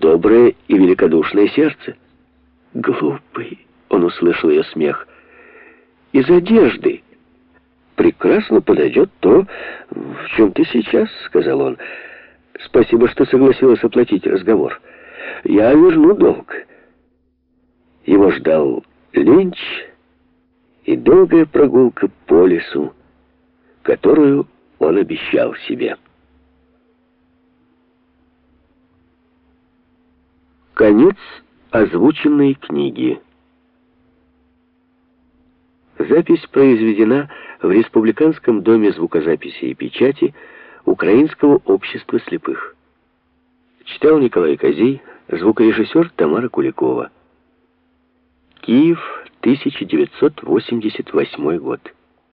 доброе и великодушное сердце. Глупый, он услышал ее смех. Из одежды. Прекрасно подойдет то, в чем ты сейчас, сказал он. Спасибо, что согласилась оплатить разговор. Я верну долг. Его ждал линч и долгая прогулка по лесу, которую он обещал себе. Конец озвученной книги. Запись произведена в Республиканском доме звукозаписи и печати Украинского общества слепых. Читал Николай Козей, звукорежиссер Тамара Куликова. Киев, 1988 год.